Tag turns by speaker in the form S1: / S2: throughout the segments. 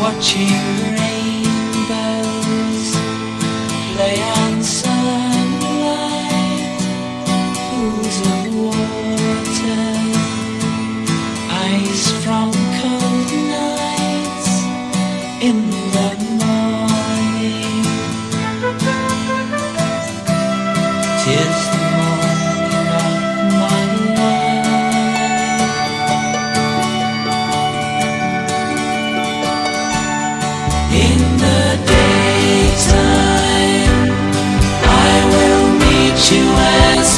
S1: watching rainbows play on sunlight, pools of water, ice from cold nights in the morning. tears.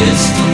S1: It's